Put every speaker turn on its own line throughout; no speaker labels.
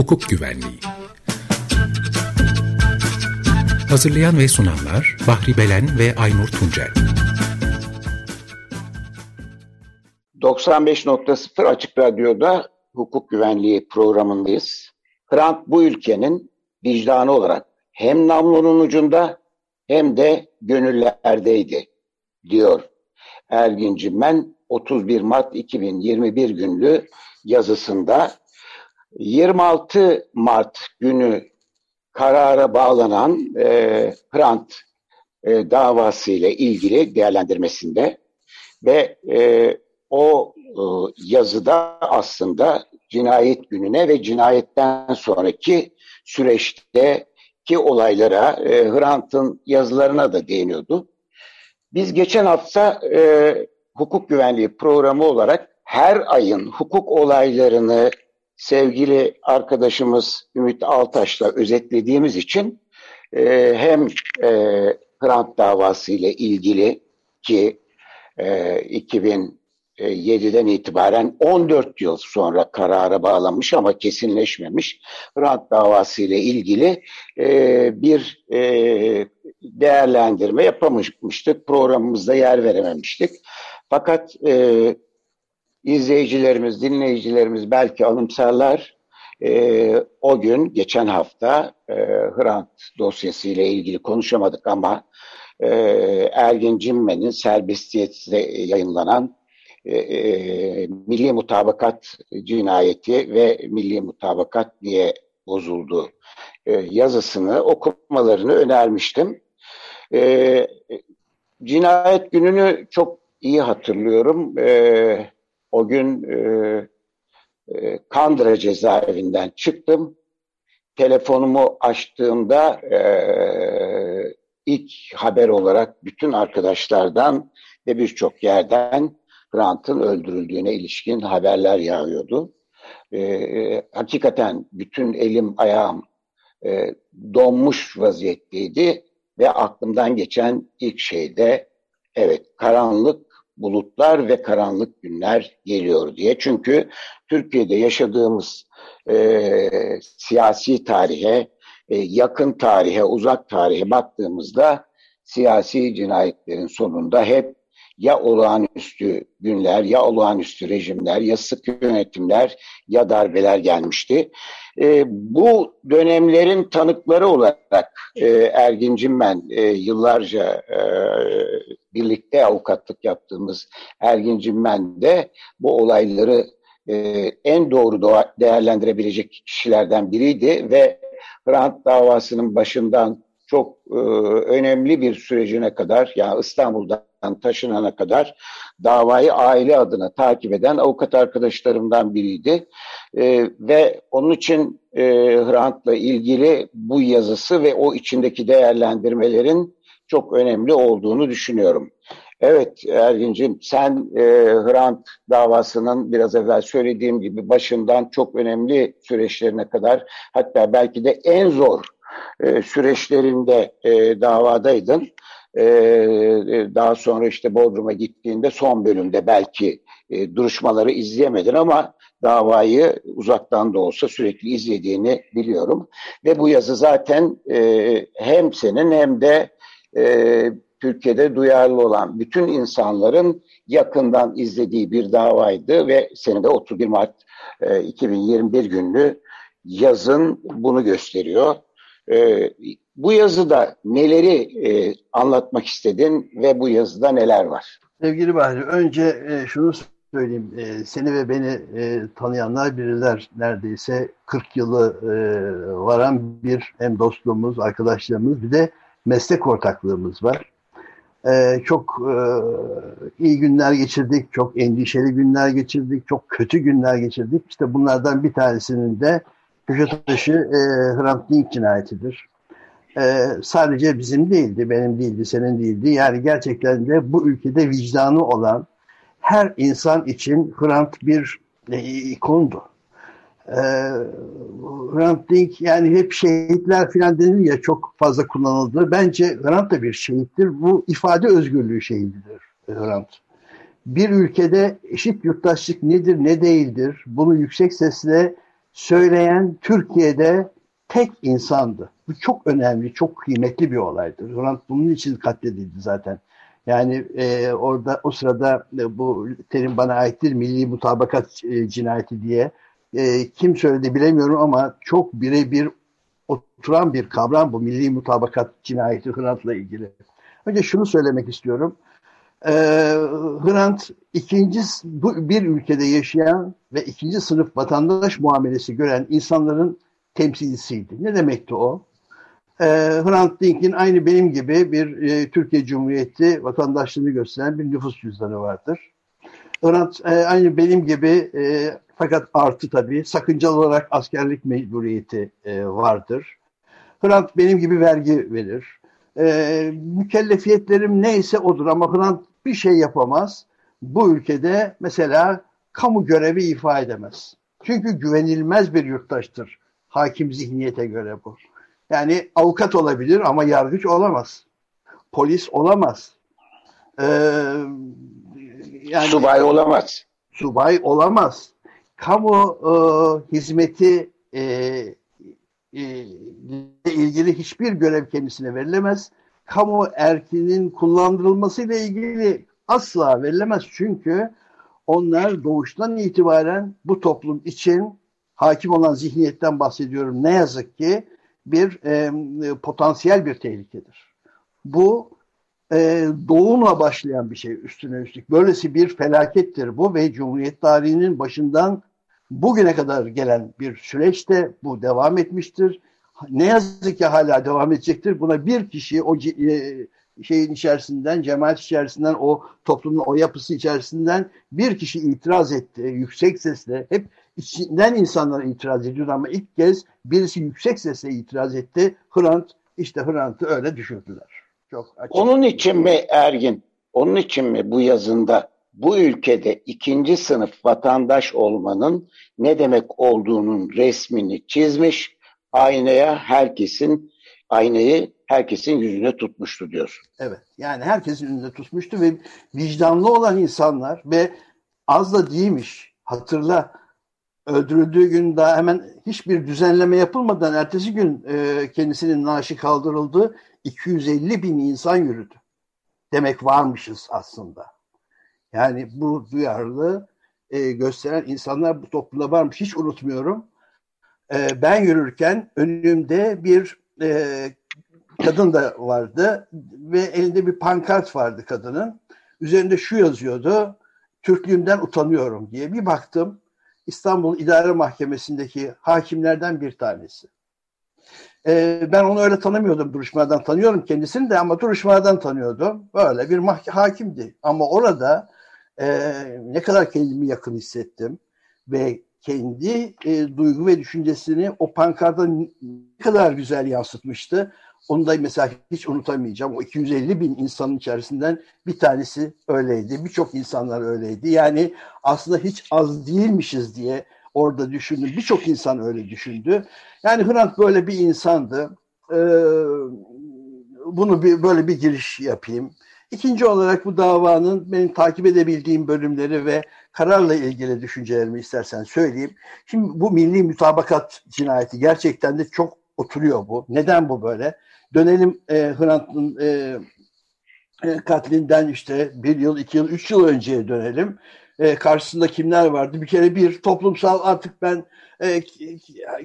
Hukuk Güvenliği. Hazırlayan ve sunanlar Bahri Belen ve Aynur Tuncel.
95.0 Açık Radyo'da hukuk güvenliği programındayız. Hrant bu ülkenin vicdanı olarak hem namlunun ucunda hem de gönüllerdeydi diyor Ergin Cimmen 31 Mart 2021 günlü yazısında 26 Mart günü karara bağlanan e, Hrant e, davası ile ilgili değerlendirmesinde ve e, o e, yazıda aslında cinayet gününe ve cinayetten sonraki süreçteki olaylara e, Hrant'ın yazılarına da değiniyordu. Biz geçen hafta e, hukuk güvenliği programı olarak her ayın hukuk olaylarını sevgili arkadaşımız Ümit Altaş'la özetlediğimiz için e, hem e, Hrant davası ile ilgili ki e, 2007'den itibaren 14 yıl sonra karara bağlanmış ama kesinleşmemiş Hrant davası ile ilgili e, bir e, değerlendirme yapamamıştık. Programımızda yer verememiştik. Fakat e, izleyicilerimiz, dinleyicilerimiz belki anımsarlar. E, o gün, geçen hafta e, Hrant dosyası ile ilgili konuşamadık ama e, Ergin Cimme'nin serbestiyette yayınlanan e, e, Milli Mutabakat Cinayeti ve Milli Mutabakat diye bozuldu e, yazısını okumalarını önermiştim. E, cinayet gününü çok iyi hatırlıyorum. E, o gün e, e, Kandıra cezaevinden çıktım. Telefonumu açtığımda e, ilk haber olarak bütün arkadaşlardan ve birçok yerden Grant'ın öldürüldüğüne ilişkin haberler yağıyordu. E, hakikaten bütün elim ayağım e, donmuş vaziyetteydi ve aklımdan geçen ilk şey de evet karanlık bulutlar ve karanlık günler geliyor diye. Çünkü Türkiye'de yaşadığımız e, siyasi tarihe, e, yakın tarihe, uzak tarihe baktığımızda siyasi cinayetlerin sonunda hep ya olağanüstü günler, ya olağanüstü rejimler, ya sık yönetimler, ya darbeler gelmişti. E, bu dönemlerin tanıkları olarak e, Ergin Cimmen e, yıllarca e, birlikte avukatlık yaptığımız Ergin Cimmen de bu olayları e, en doğru değerlendirebilecek kişilerden biriydi ve Hrant davasının başından çok e, önemli bir sürecine kadar yani İstanbul'dan taşınana kadar davayı aile adına takip eden avukat arkadaşlarımdan biriydi. E, ve onun için e, Hrant'la ilgili bu yazısı ve o içindeki değerlendirmelerin çok önemli olduğunu düşünüyorum. Evet Ergin'cim sen e, Hrant davasının biraz evvel söylediğim gibi başından çok önemli süreçlerine kadar hatta belki de en zor e, süreçlerinde e, davadaydın. E, daha sonra işte Bodrum'a gittiğinde son bölümde belki duruşmaları izleyemedin ama davayı uzaktan da olsa sürekli izlediğini biliyorum. Ve bu yazı zaten hem senin hem de Türkiye'de duyarlı olan bütün insanların yakından izlediği bir davaydı ve senin de 31 Mart e, 2021 günlü yazın bunu gösteriyor. E, bu yazıda neleri e, anlatmak istedin ve bu yazıda neler var?
Sevgili Bahri, önce e, şunu söyleyeyim. E, seni ve beni e, tanıyanlar bilirler neredeyse 40 yılı e, varan bir hem dostluğumuz, arkadaşlığımız bir de meslek ortaklığımız var. Ee, çok e, iyi günler geçirdik, çok endişeli günler geçirdik, çok kötü günler geçirdik. İşte bunlardan bir tanesinin de köşe taşı e, Hrant Dink cinayetidir. E, sadece bizim değildi, benim değildi, senin değildi. Yani gerçekten de bu ülkede vicdanı olan her insan için Hrant bir e, ikondu e, Hrant Dink yani hep şehitler filan denir ya çok fazla kullanıldı. Bence Hrant da bir şehittir. Bu ifade özgürlüğü şehididir Hrant. Bir ülkede eşit yurttaşlık nedir ne değildir bunu yüksek sesle söyleyen Türkiye'de tek insandı. Bu çok önemli, çok kıymetli bir olaydır. Hrant bunun için katledildi zaten. Yani e, orada o sırada e, bu terim bana aittir milli mutabakat e, cinayeti diye e, kim söyledi bilemiyorum ama çok birebir oturan bir kavram bu milli mutabakat cinayeti Hrant'la ilgili. Önce şunu söylemek istiyorum. Ee, Hrant ikinci bu bir ülkede yaşayan ve ikinci sınıf vatandaş muamelesi gören insanların temsilcisiydi. Ne demekti o? Ee, Hrant Dink'in aynı benim gibi bir e, Türkiye Cumhuriyeti vatandaşlığını gösteren bir nüfus cüzdanı vardır. Hrant e, aynı benim gibi e, fakat artı tabii sakıncalı olarak askerlik mecburiyeti e, vardır. Hrant benim gibi vergi verir. E, mükellefiyetlerim neyse odur ama Hrant bir şey yapamaz. Bu ülkede mesela kamu görevi ifa edemez. Çünkü güvenilmez bir yurttaştır. Hakim zihniyete göre bu. Yani avukat olabilir ama yargıç olamaz. Polis olamaz. Ee,
yani, subay olamaz.
Subay olamaz. Kamu e, hizmeti e, e, ile ilgili hiçbir görev kendisine verilemez. Kamu erkinin kullandırılmasıyla ilgili asla verilemez. Çünkü onlar doğuştan itibaren bu toplum için hakim olan zihniyetten bahsediyorum. Ne yazık ki bir e, potansiyel bir tehlikedir. Bu e, doğumla başlayan bir şey üstüne üstlük. Böylesi bir felakettir bu ve Cumhuriyet tarihinin başından bugüne kadar gelen bir süreçte bu devam etmiştir. Ne yazık ki hala devam edecektir. Buna bir kişi o e, şeyin içerisinden, cemaat içerisinden, o toplumun o yapısı içerisinden bir kişi itiraz etti yüksek sesle. Hep içinden insanlar itiraz ediyor ama ilk kez birisi yüksek sesle itiraz etti. Hrant, işte Hrant'ı öyle düşürdüler.
Çok açık. Onun için mi Ergin, onun için mi bu yazında bu ülkede ikinci sınıf vatandaş olmanın ne demek olduğunun resmini çizmiş, aynaya herkesin aynayı herkesin yüzüne tutmuştu diyorsun.
Evet. Yani herkesin yüzüne tutmuştu ve vicdanlı olan insanlar ve az da değilmiş. Hatırla öldürüldüğü gün daha hemen hiçbir düzenleme yapılmadan ertesi gün e, kendisinin naaşı kaldırıldı. 250 bin insan yürüdü. Demek varmışız aslında. Yani bu duyarlı e, gösteren insanlar bu toplumda varmış. Hiç unutmuyorum. E, ben yürürken önümde bir e, kadın da vardı ve elinde bir pankart vardı kadının. Üzerinde şu yazıyordu. Türklüğümden utanıyorum diye. Bir baktım İstanbul İdare Mahkemesi'ndeki hakimlerden bir tanesi. Ee, ben onu öyle tanımıyordum duruşmadan tanıyorum kendisini de ama duruşmadan tanıyordum. Böyle bir hakimdi. Ama orada e, ne kadar kendimi yakın hissettim ve kendi e, duygu ve düşüncesini o pankarda ne kadar güzel yansıtmıştı. Onu da mesela hiç unutamayacağım. O 250 bin insanın içerisinden bir tanesi öyleydi. Birçok insanlar öyleydi. Yani aslında hiç az değilmişiz diye orada düşündüm. Birçok insan öyle düşündü. Yani Hrant böyle bir insandı. Ee, bunu bir, böyle bir giriş yapayım. İkinci olarak bu davanın benim takip edebildiğim bölümleri ve kararla ilgili düşüncelerimi istersen söyleyeyim. Şimdi bu milli mütabakat cinayeti gerçekten de çok oturuyor bu. Neden bu böyle? Dönelim e, Hrant'ın e, e, katlinden işte bir yıl, iki yıl, üç yıl önceye dönelim. E, karşısında kimler vardı? Bir kere bir toplumsal artık ben e,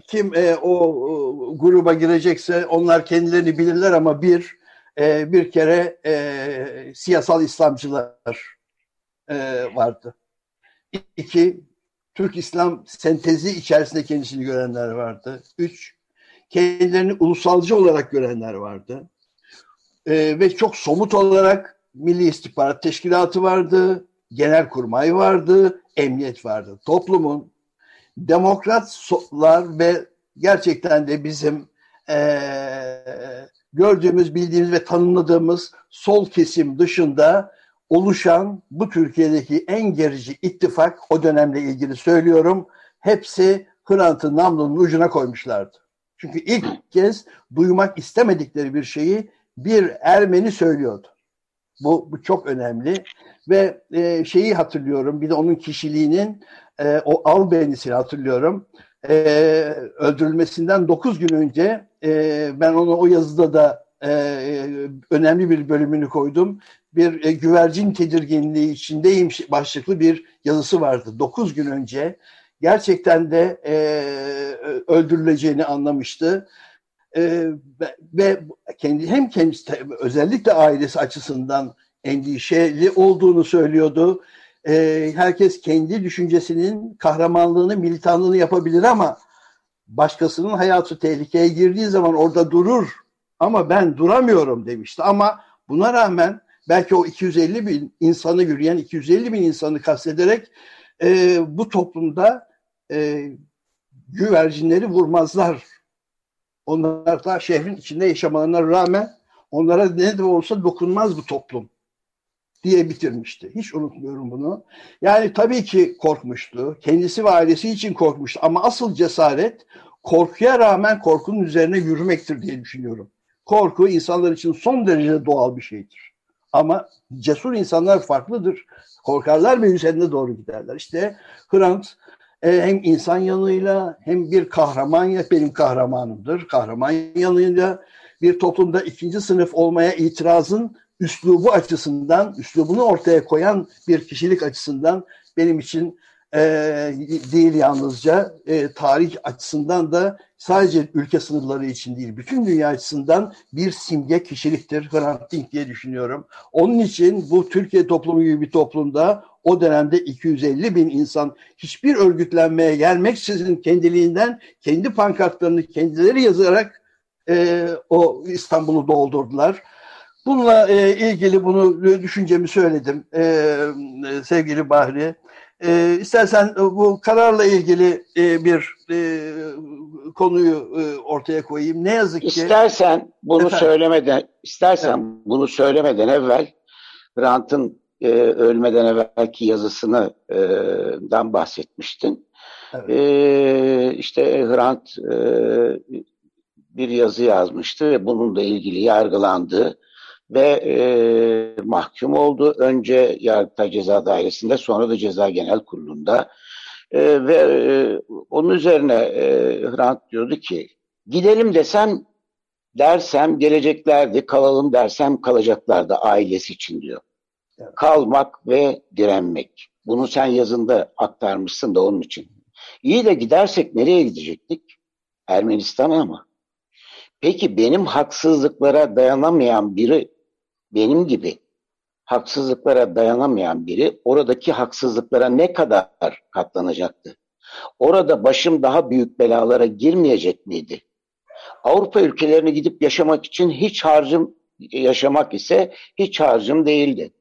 kim e, o, o gruba girecekse onlar kendilerini bilirler ama bir e, bir kere e, siyasal İslamcılar e, vardı. İki, Türk İslam sentezi içerisinde kendisini görenler vardı. Üç, kendilerini ulusalcı olarak görenler vardı. E, ve çok somut olarak Milli İstihbarat Teşkilatı vardı, Genelkurmay vardı, emniyet vardı. Toplumun demokratlar ve gerçekten de bizim e, gördüğümüz, bildiğimiz ve tanımladığımız sol kesim dışında oluşan bu Türkiye'deki en gerici ittifak o dönemle ilgili söylüyorum. Hepsi Hrant'ı namlunun ucuna koymuşlardı. Çünkü ilk kez duymak istemedikleri bir şeyi bir Ermeni söylüyordu. Bu, bu çok önemli ve e, şeyi hatırlıyorum bir de onun kişiliğinin e, o albenisini hatırlıyorum. E, öldürülmesinden 9 gün önce e, ben onu o yazıda da e, önemli bir bölümünü koydum. Bir e, güvercin tedirginliği içindeyim başlıklı bir yazısı vardı. 9 gün önce gerçekten de e, öldürüleceğini anlamıştı. E, ve kendi hem kendisi özellikle ailesi açısından endişeli olduğunu söylüyordu. E, herkes kendi düşüncesinin kahramanlığını, militanlığını yapabilir ama başkasının hayatı tehlikeye girdiği zaman orada durur. Ama ben duramıyorum demişti. Ama buna rağmen belki o 250 bin insanı yürüyen 250 bin insanı kastederek e, bu toplumda e, güvercinleri vurmazlar. Onlar da şehrin içinde yaşamalarına rağmen onlara ne de olsa dokunmaz bu toplum diye bitirmişti. Hiç unutmuyorum bunu. Yani tabii ki korkmuştu. Kendisi ve ailesi için korkmuştu. Ama asıl cesaret korkuya rağmen korkunun üzerine yürümektir diye düşünüyorum. Korku insanlar için son derece doğal bir şeydir. Ama cesur insanlar farklıdır. Korkarlar ve üzerine doğru giderler. İşte Hrant e, hem insan yanıyla hem bir kahraman ya benim kahramanımdır. Kahraman yanıyla bir toplumda ikinci sınıf olmaya itirazın üslubu açısından, üslubunu ortaya koyan bir kişilik açısından benim için e, değil yalnızca e, tarih açısından da sadece ülke sınırları için değil, bütün dünya açısından bir simge kişiliktir Hrant Dink diye düşünüyorum. Onun için bu Türkiye toplumu gibi bir toplumda o dönemde 250 bin insan hiçbir örgütlenmeye gelmeksizin kendiliğinden kendi pankartlarını kendileri yazarak e, o İstanbul'u doldurdular. Bununla e, ilgili bunu düşüncemi söyledim e, sevgili Bahri. E, istersen bu kararla ilgili e, bir e, konuyu e, ortaya koyayım. Ne yazık ki.
İstersen bunu Efendim? söylemeden, istersen evet. bunu söylemeden evvel Hrant'ın e, ölmeden evvelki yazısını e, dan bahsetmiştin. Evet. E, işte Hrant e, bir yazı yazmıştı ve bununla ilgili yargılandı ve e, mahkum oldu. Önce Yargıtay Ceza Dairesi'nde sonra da Ceza Genel Kurulu'nda. E, ve e, onun üzerine e, Hrant diyordu ki gidelim desem dersem geleceklerdi, kalalım dersem kalacaklardı ailesi için diyor. Evet. Kalmak ve direnmek. Bunu sen yazında aktarmışsın da onun için. İyi de gidersek nereye gidecektik? Ermenistan'a mı? Peki benim haksızlıklara dayanamayan biri benim gibi haksızlıklara dayanamayan biri oradaki haksızlıklara ne kadar katlanacaktı? Orada başım daha büyük belalara girmeyecek miydi? Avrupa ülkelerine gidip yaşamak için hiç harcım yaşamak ise hiç harcım değildi.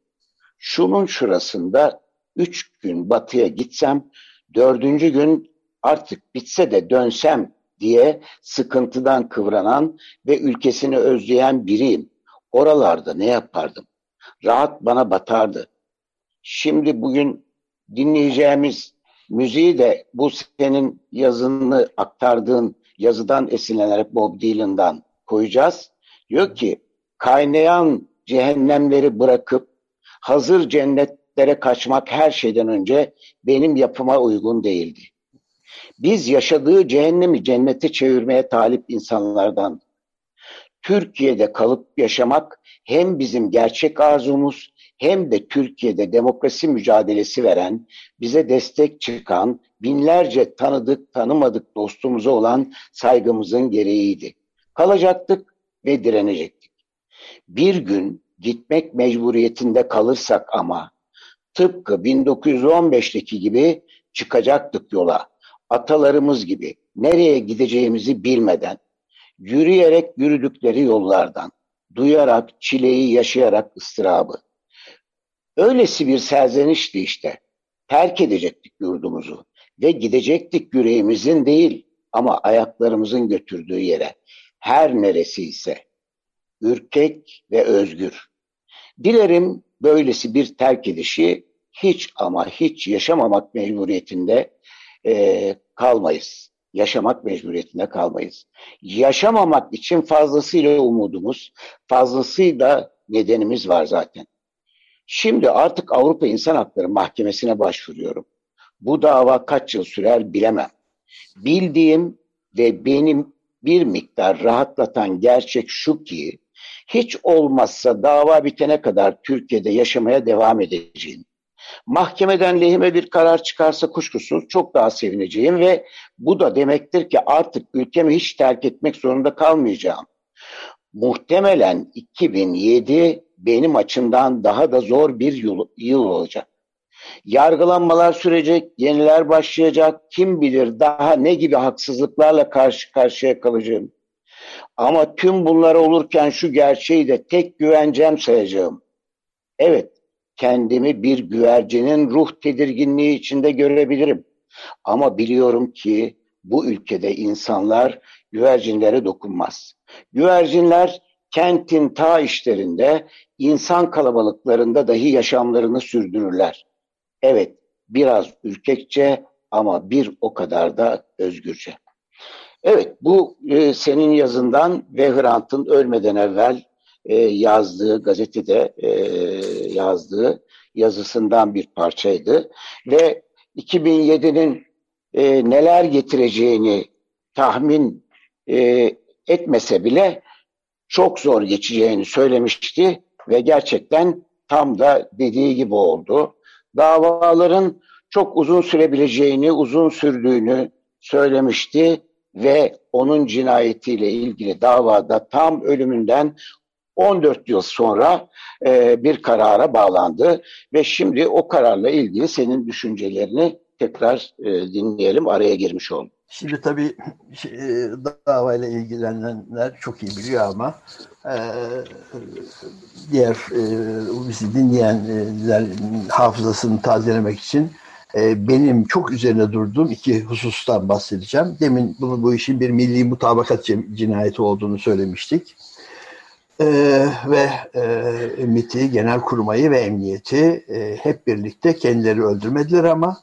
Şunun şurasında üç gün batıya gitsem, dördüncü gün artık bitse de dönsem diye sıkıntıdan kıvranan ve ülkesini özleyen biriyim. Oralarda ne yapardım? Rahat bana batardı. Şimdi bugün dinleyeceğimiz müziği de bu senin yazını aktardığın yazıdan esinlenerek Bob Dylan'dan koyacağız. Diyor ki kaynayan cehennemleri bırakıp hazır cennetlere kaçmak her şeyden önce benim yapıma uygun değildi. Biz yaşadığı cehennemi cennete çevirmeye talip insanlardan Türkiye'de kalıp yaşamak hem bizim gerçek arzumuz hem de Türkiye'de demokrasi mücadelesi veren, bize destek çıkan, binlerce tanıdık tanımadık dostumuza olan saygımızın gereğiydi. Kalacaktık ve direnecektik. Bir gün gitmek mecburiyetinde kalırsak ama tıpkı 1915'teki gibi çıkacaktık yola. Atalarımız gibi nereye gideceğimizi bilmeden, yürüyerek yürüdükleri yollardan, duyarak, çileyi yaşayarak ıstırabı. Öylesi bir serzenişti işte. Terk edecektik yurdumuzu ve gidecektik yüreğimizin değil ama ayaklarımızın götürdüğü yere. Her neresi ise. Ürkek ve özgür. Dilerim böylesi bir terk edişi hiç ama hiç yaşamamak mecburiyetinde e, kalmayız yaşamak mecburiyetinde kalmayız. Yaşamamak için fazlasıyla umudumuz, fazlasıyla nedenimiz var zaten. Şimdi artık Avrupa İnsan Hakları Mahkemesi'ne başvuruyorum. Bu dava kaç yıl sürer bilemem. Bildiğim ve benim bir miktar rahatlatan gerçek şu ki hiç olmazsa dava bitene kadar Türkiye'de yaşamaya devam edeceğim. Mahkemeden lehime bir karar çıkarsa kuşkusuz çok daha sevineceğim ve bu da demektir ki artık ülkemi hiç terk etmek zorunda kalmayacağım. Muhtemelen 2007 benim açımdan daha da zor bir yıl, yıl olacak. Yargılanmalar sürecek, yeniler başlayacak, kim bilir daha ne gibi haksızlıklarla karşı karşıya kalacağım. Ama tüm bunlar olurken şu gerçeği de tek güvencem sayacağım. Evet, kendimi bir güvercinin ruh tedirginliği içinde görebilirim. Ama biliyorum ki bu ülkede insanlar güvercinlere dokunmaz. Güvercinler kentin ta işlerinde, insan kalabalıklarında dahi yaşamlarını sürdürürler. Evet, biraz ürkekçe ama bir o kadar da özgürce. Evet, bu e, senin yazından ve Hrant'ın ölmeden evvel e, yazdığı, gazetede e, yazdığı yazısından bir parçaydı. Ve 2007'nin e, neler getireceğini tahmin e, etmese bile çok zor geçeceğini söylemişti ve gerçekten tam da dediği gibi oldu. Davaların çok uzun sürebileceğini, uzun sürdüğünü söylemişti ve onun cinayetiyle ilgili davada tam ölümünden 14 yıl sonra e, bir karara bağlandı ve şimdi o kararla ilgili senin düşüncelerini tekrar e, dinleyelim. Araya girmiş oldum.
Şimdi tabii şey, davayla ilgilenenler çok iyi biliyor ama e, diğer e, bizi dinleyenler hafızasını tazelemek için e, benim çok üzerine durduğum iki husustan bahsedeceğim. Demin bunu bu işin bir milli mutabakat cinayeti olduğunu söylemiştik. E, ve e, MIT'i, genel kurmayı ve emniyeti e, hep birlikte kendileri öldürmediler ama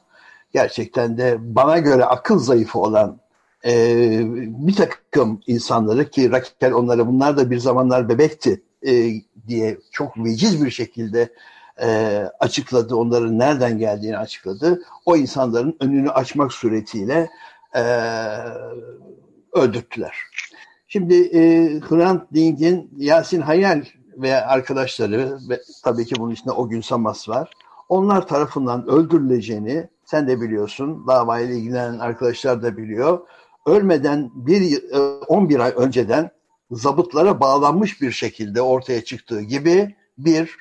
gerçekten de bana göre akıl zayıfı olan e, bir takım insanları ki Rakel onlara bunlar da bir zamanlar bebekti e, diye çok veciz bir şekilde e, açıkladı. Onların nereden geldiğini açıkladı. O insanların önünü açmak suretiyle e, öldürttüler. Şimdi e, Hrant Dink'in Yasin Hayal ve arkadaşları ve tabii ki bunun içinde o gün Samas var. Onlar tarafından öldürüleceğini sen de biliyorsun, davayla ilgilenen arkadaşlar da biliyor. Ölmeden bir 11 e, ay önceden zabıtlara bağlanmış bir şekilde ortaya çıktığı gibi bir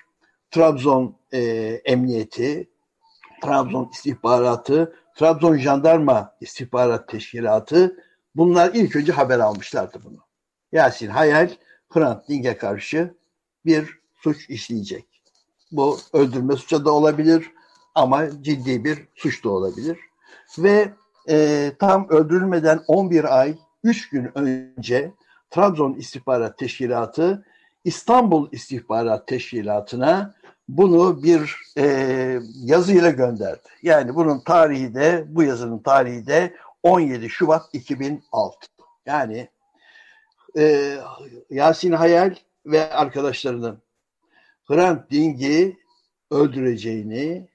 Trabzon e, emniyeti, Trabzon istihbaratı, Trabzon jandarma istihbarat teşkilatı bunlar ilk önce haber almışlardı bunu. Yasin Hayal, Hrant Dink'e karşı bir suç işleyecek. Bu öldürme suçu da olabilir, ama ciddi bir suç da olabilir. Ve e, tam öldürülmeden 11 ay 3 gün önce Trabzon İstihbarat Teşkilatı İstanbul İstihbarat Teşkilatı'na bunu bir e, yazıyla gönderdi. Yani bunun tarihi de bu yazının tarihi de 17 Şubat 2006. Yani e, Yasin Hayal ve arkadaşlarının Hrant Dink'i öldüreceğini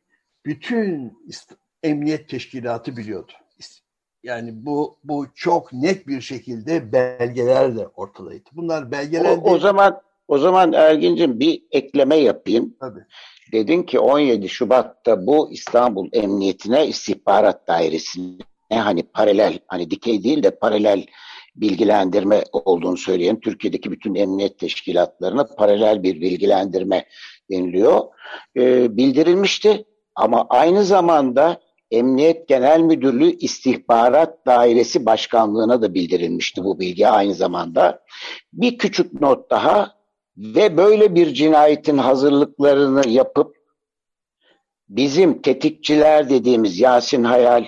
bütün emniyet teşkilatı biliyordu. Yani bu bu çok net bir şekilde belgelerle ortadaydı. Bunlar belgeler
o, o zaman o zaman Ergin'cim bir ekleme yapayım.
Tabii.
Dedin ki 17 Şubat'ta bu İstanbul Emniyetine istihbarat dairesine hani paralel hani dikey değil de paralel bilgilendirme olduğunu söyleyen Türkiye'deki bütün emniyet teşkilatlarına paralel bir bilgilendirme deniliyor. Ee, bildirilmişti ama aynı zamanda Emniyet Genel Müdürlüğü İstihbarat Dairesi Başkanlığı'na da bildirilmişti bu bilgi aynı zamanda. Bir küçük not daha ve böyle bir cinayetin hazırlıklarını yapıp bizim tetikçiler dediğimiz Yasin Hayal,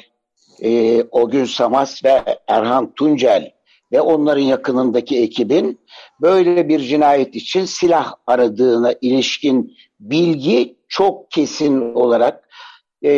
e, Ogün Samas ve Erhan Tuncel ve onların yakınındaki ekibin böyle bir cinayet için silah aradığına ilişkin bilgi çok kesin olarak e,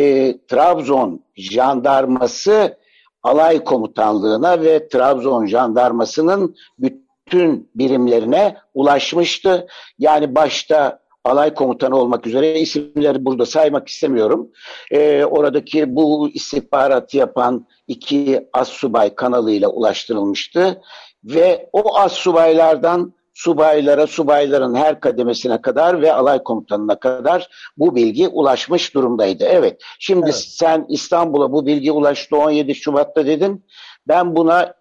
Trabzon jandarması alay komutanlığına ve Trabzon jandarmasının bütün birimlerine ulaşmıştı. Yani başta alay komutanı olmak üzere isimleri burada saymak istemiyorum. E, oradaki bu istihbarat yapan iki as subay kanalıyla ulaştırılmıştı ve o as subaylardan subaylara, subayların her kademesine kadar ve alay komutanına kadar bu bilgi ulaşmış durumdaydı. Evet, şimdi evet. sen İstanbul'a bu bilgi ulaştı 17 Şubat'ta dedin. Ben buna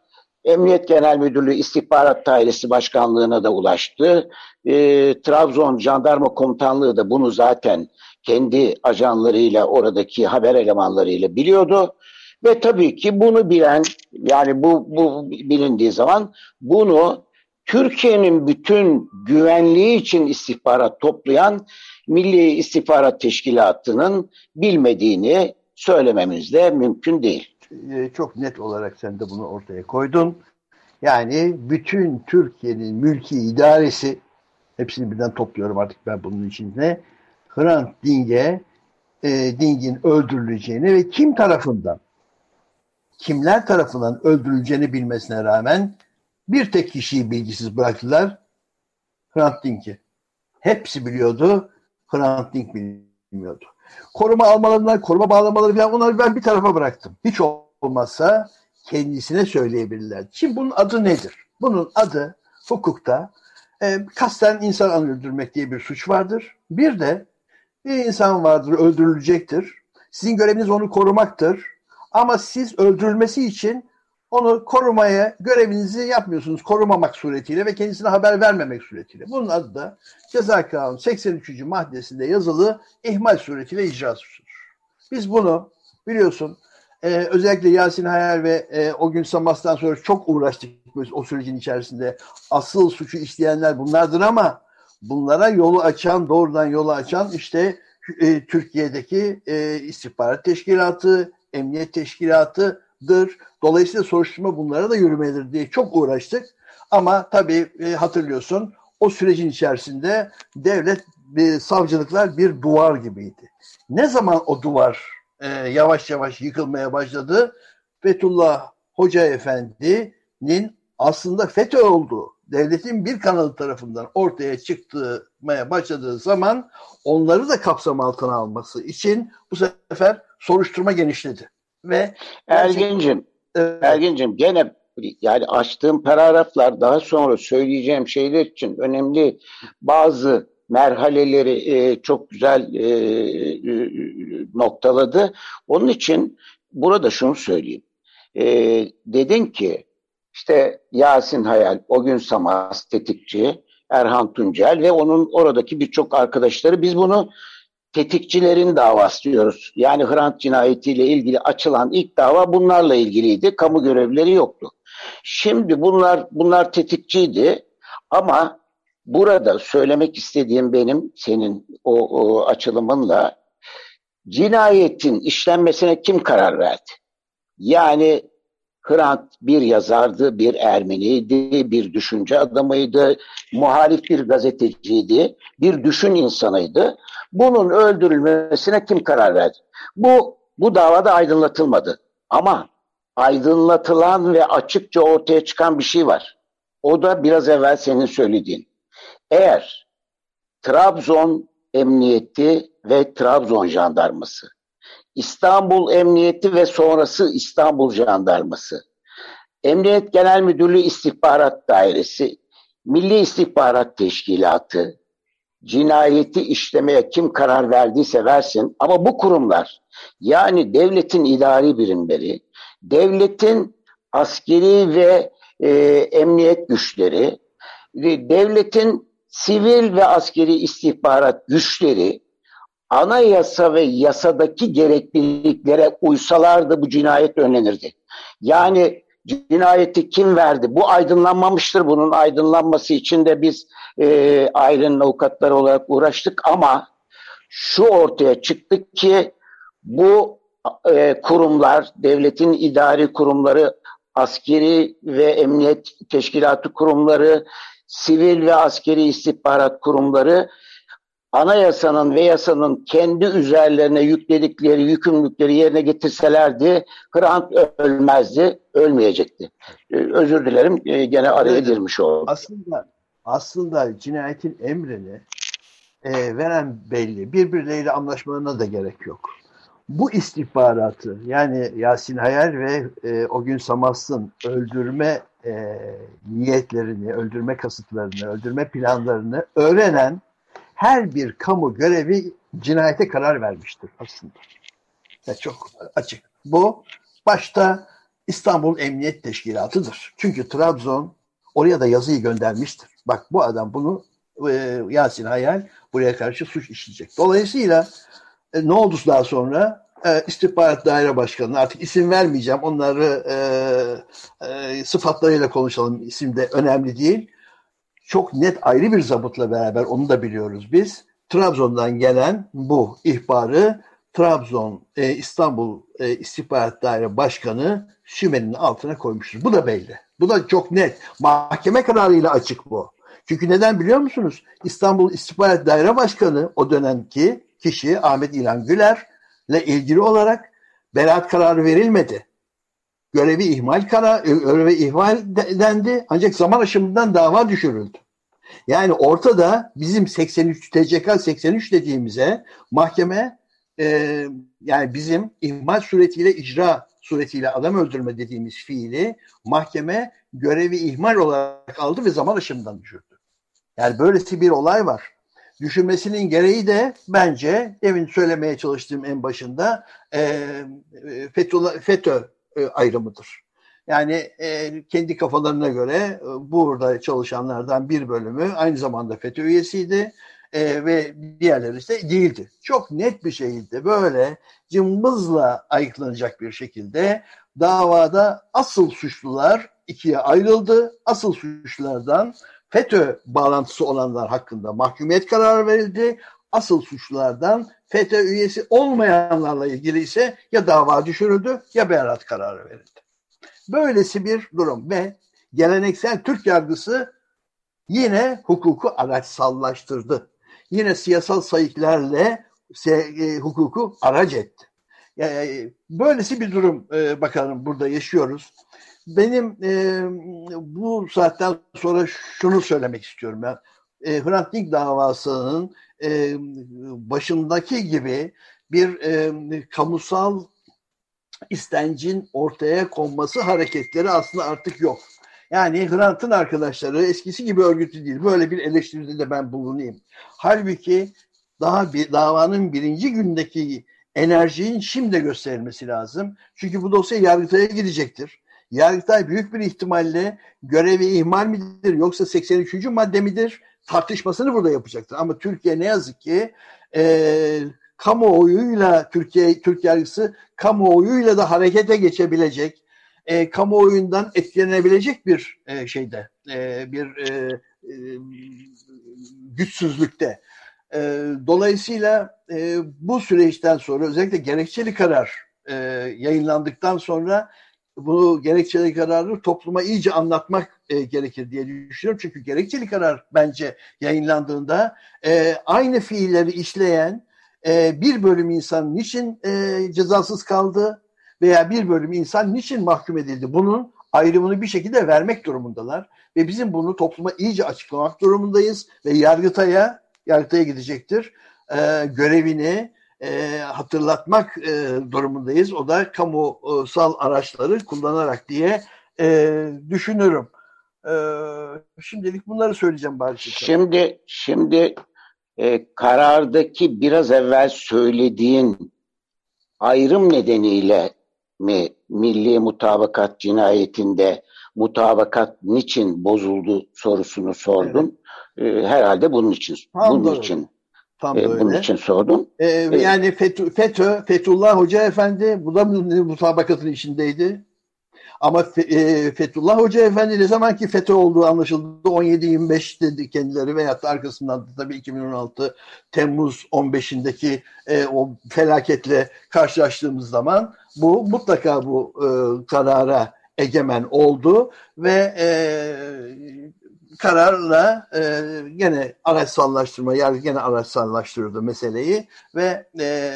Emniyet Genel Müdürlüğü İstihbarat Dairesi Başkanlığı'na da ulaştı. E, Trabzon Jandarma Komutanlığı da bunu zaten kendi ajanlarıyla, oradaki haber elemanlarıyla biliyordu. Ve tabii ki bunu bilen, yani bu, bu bilindiği zaman bunu Türkiye'nin bütün güvenliği için istihbarat toplayan Milli İstihbarat Teşkilatı'nın bilmediğini söylememiz de mümkün değil.
Ee, çok net olarak sen de bunu ortaya koydun. Yani bütün Türkiye'nin mülki idaresi hepsini birden topluyorum artık ben bunun içinde. Hrant Dink'e e, Dink'in öldürüleceğini ve kim tarafından kimler tarafından öldürüleceğini bilmesine rağmen bir tek kişiyi bilgisiz bıraktılar. Hrant Dink'i. Hepsi biliyordu. Hrant Dink bilmiyordu. Koruma almalarından, koruma bağlamaları falan onları ben bir tarafa bıraktım. Hiç olmazsa kendisine söyleyebilirler. Şimdi bunun adı nedir? Bunun adı hukukta e, kasten insan öldürmek diye bir suç vardır. Bir de bir insan vardır öldürülecektir. Sizin göreviniz onu korumaktır. Ama siz öldürülmesi için onu korumaya görevinizi yapmıyorsunuz korumamak suretiyle ve kendisine haber vermemek suretiyle. Bunun adı da Ceza Kanunu 83. maddesinde yazılı ihmal suretiyle icra suçudur. Biz bunu biliyorsun e, özellikle Yasin Hayal ve e, o gün Samas'tan sonra çok uğraştık o sürecin içerisinde. Asıl suçu isteyenler bunlardır ama bunlara yolu açan, doğrudan yolu açan işte e, Türkiye'deki e, istihbarat teşkilatı, emniyet teşkilatıdır. Dolayısıyla soruşturma bunlara da yürümelidir diye çok uğraştık. Ama tabii e, hatırlıyorsun o sürecin içerisinde devlet e, savcılıklar bir duvar gibiydi. Ne zaman o duvar e, yavaş yavaş yıkılmaya başladı? Fethullah Hoca Efendi'nin aslında FETÖ olduğu devletin bir kanalı tarafından ortaya çıkmaya başladığı zaman onları da kapsam altına alması için bu sefer soruşturma genişledi. Ve
Ergin'cim, evet. Ergin'cim gene yani açtığım paragraflar daha sonra söyleyeceğim şeyler için önemli bazı merhaleleri e, çok güzel e, e, noktaladı. Onun için burada şunu söyleyeyim. E, dedin ki işte Yasin Hayal, o gün Samas, Tetikçi, Erhan Tuncel ve onun oradaki birçok arkadaşları biz bunu tetikçilerin davası diyoruz. Yani Hrant cinayetiyle ilgili açılan ilk dava bunlarla ilgiliydi. Kamu görevlileri yoktu. Şimdi bunlar bunlar tetikçiydi ama burada söylemek istediğim benim senin o, o açılımınla cinayetin işlenmesine kim karar verdi? Yani Hrant bir yazardı, bir Ermeniydi, bir düşünce adamıydı, muhalif bir gazeteciydi, bir düşün insanıydı. Bunun öldürülmesine kim karar verdi? Bu, bu davada aydınlatılmadı. Ama aydınlatılan ve açıkça ortaya çıkan bir şey var. O da biraz evvel senin söylediğin. Eğer Trabzon Emniyeti ve Trabzon Jandarması İstanbul Emniyeti ve sonrası İstanbul Jandarması, Emniyet Genel Müdürlüğü İstihbarat Dairesi, Milli İstihbarat Teşkilatı, cinayeti işlemeye kim karar verdiyse versin ama bu kurumlar yani devletin idari birimleri, devletin askeri ve e, emniyet güçleri, devletin sivil ve askeri istihbarat güçleri anayasa ve yasadaki gerekliliklere uysalardı bu cinayet önlenirdi. Yani cinayeti kim verdi? Bu aydınlanmamıştır. Bunun aydınlanması için de biz e, ailenin avukatları olarak uğraştık ama şu ortaya çıktı ki bu e, kurumlar, devletin idari kurumları, askeri ve emniyet teşkilatı kurumları, sivil ve askeri istihbarat kurumları anayasanın ve yasanın kendi üzerlerine yükledikleri yükümlülükleri yerine getirselerdi Hrant ölmezdi, ölmeyecekti. Ee, özür dilerim e, gene araya girmiş oldum.
Aslında aslında cinayetin emrini e, veren belli. Birbirleriyle anlaşmalarına da gerek yok. Bu istihbaratı yani Yasin Hayal ve e, o gün Samast'ın öldürme e, niyetlerini, öldürme kasıtlarını, öldürme planlarını öğrenen her bir kamu görevi cinayete karar vermiştir aslında. Ya çok açık. Bu başta İstanbul Emniyet Teşkilatı'dır. Çünkü Trabzon oraya da yazıyı göndermiştir. Bak bu adam bunu e, Yasin Hayal buraya karşı suç işleyecek. Dolayısıyla e, ne oldu daha sonra? E, İstihbarat Daire Başkanı artık isim vermeyeceğim. Onları e, e, sıfatlarıyla konuşalım. İsim de önemli değil. Çok net ayrı bir zabıtla beraber onu da biliyoruz biz. Trabzon'dan gelen bu ihbarı Trabzon e, İstanbul e, İstihbarat Daire Başkanı Sümer'in altına koymuştur. Bu da belli. Bu da çok net. Mahkeme kararıyla açık bu. Çünkü neden biliyor musunuz? İstanbul İstihbarat Daire Başkanı o dönemki kişi Ahmet İlhan Güler ile ilgili olarak beraat kararı verilmedi. Görevi ihmal karar, görevi ihmal dendi ancak zaman aşımından dava düşürüldü. Yani ortada bizim 83 TCK 83 dediğimize mahkeme e, yani bizim ihmal suretiyle icra suretiyle adam öldürme dediğimiz fiili mahkeme görevi ihmal olarak aldı ve zaman aşımından düşürdü. Yani böylesi bir olay var. Düşünmesinin gereği de bence demin söylemeye çalıştığım en başında e, FETÖ, FETÖ e, ayrımıdır. Yani e, kendi kafalarına göre e, burada çalışanlardan bir bölümü aynı zamanda FETÖ üyesiydi ve diğerleri ise değildi. Çok net bir şekilde böyle cımbızla ayıklanacak bir şekilde davada asıl suçlular ikiye ayrıldı. Asıl suçlulardan FETÖ bağlantısı olanlar hakkında mahkumiyet kararı verildi. Asıl suçlulardan FETÖ üyesi olmayanlarla ilgili ise ya dava düşürüldü ya beraat kararı verildi. Böylesi bir durum ve geleneksel Türk yargısı yine hukuku araçsallaştırdı. Yine siyasal sayıklarla e, hukuku araç etti. Yani, böylesi bir durum e, bakalım burada yaşıyoruz. Benim e, bu saatten sonra şunu söylemek istiyorum ben. E, Hrant Dink davasının e, başındaki gibi bir e, kamusal istencin ortaya konması hareketleri aslında artık yok. Yani Hrant'ın arkadaşları eskisi gibi örgütü değil. Böyle bir eleştiride de ben bulunayım. Halbuki daha bir davanın birinci gündeki enerjinin şimdi gösterilmesi lazım. Çünkü bu dosya Yargıtay'a gidecektir. Yargıtay büyük bir ihtimalle görevi ihmal midir yoksa 83. madde midir tartışmasını burada yapacaktır. Ama Türkiye ne yazık ki e, kamuoyuyla Türkiye Türk yargısı kamuoyuyla da harekete geçebilecek, e, kamuoyundan etkilenebilecek bir e, şeyde, e, bir e, e, güçsüzlükte. E, dolayısıyla e, bu süreçten sonra özellikle gerekçeli karar e, yayınlandıktan sonra bu gerekçeli kararı topluma iyice anlatmak e, gerekir diye düşünüyorum. Çünkü gerekçeli karar bence yayınlandığında e, aynı fiilleri işleyen e, bir bölüm insan niçin e, cezasız kaldı veya bir bölüm insan niçin mahkum edildi? Bunun ayrımını bir şekilde vermek durumundalar ve bizim bunu topluma iyice açıklamak durumundayız ve Yargıtay'a Yargıtay'a gidecektir. E, görevini e, hatırlatmak e, durumundayız. O da kamusal araçları kullanarak diye e, düşünürüm. E, şimdilik bunları söyleyeceğim bari.
Şimdi şimdi e, karardaki biraz evvel söylediğin ayrım nedeniyle mi milli mutabakat cinayetinde mutabakat niçin bozuldu sorusunu sordum. Evet. E, herhalde bunun için. Tam bunun doğru. için Tam e, böyle. Bunun için sordum.
E, e, yani FETÖ, FETÖ, Fethullah Hoca Efendi bu da mutabakatın içindeydi. Ama e, Fethullah Hoca Efendi ne zaman ki FETÖ olduğu anlaşıldı 17-25 dedi kendileri veyahut da arkasından da tabii 2016 Temmuz 15'indeki e, o felaketle karşılaştığımız zaman bu mutlaka bu e, karara egemen oldu ve e, kararla e, gene araçsallaştırma, yargı gene araçsallaştırdı meseleyi ve e,